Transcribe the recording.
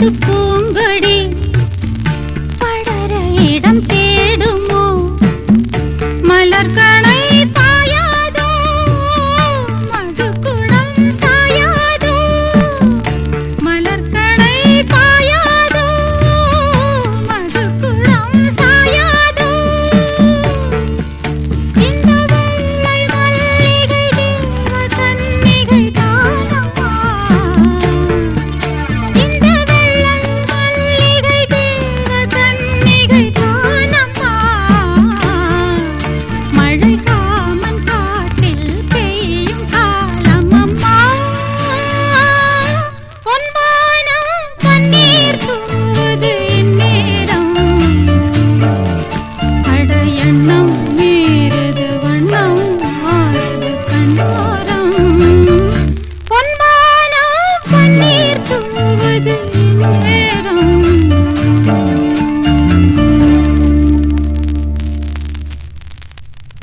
பூங்கொடி